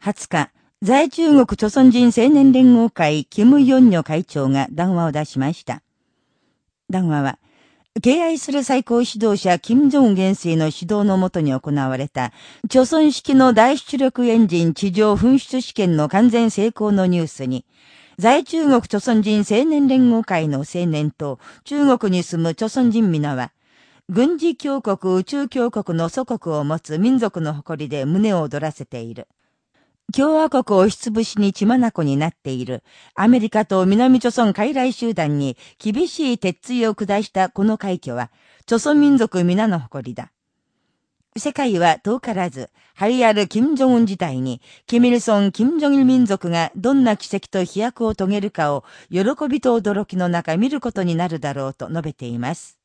20日、在中国朝鮮人青年連合会、キム・ヨンニョ会長が談話を出しました。談話は、敬愛する最高指導者、金正恩元帥の指導のもとに行われた、朝鮮式の大出力エンジン地上噴出試験の完全成功のニュースに、在中国朝鮮人青年連合会の青年と中国に住む朝鮮人皆は、軍事強国宇宙強国の祖国を持つ民族の誇りで胸を躍らせている。共和国を押しつぶしに血眼になっている、アメリカと南朝鮮傀儡集団に厳しい鉄槌を下したこの快挙は、朝鮮民族皆の誇りだ。世界は遠からず、栄えある金正恩時代に、キミルソン・金正日民族がどんな奇跡と飛躍を遂げるかを、喜びと驚きの中見ることになるだろうと述べています。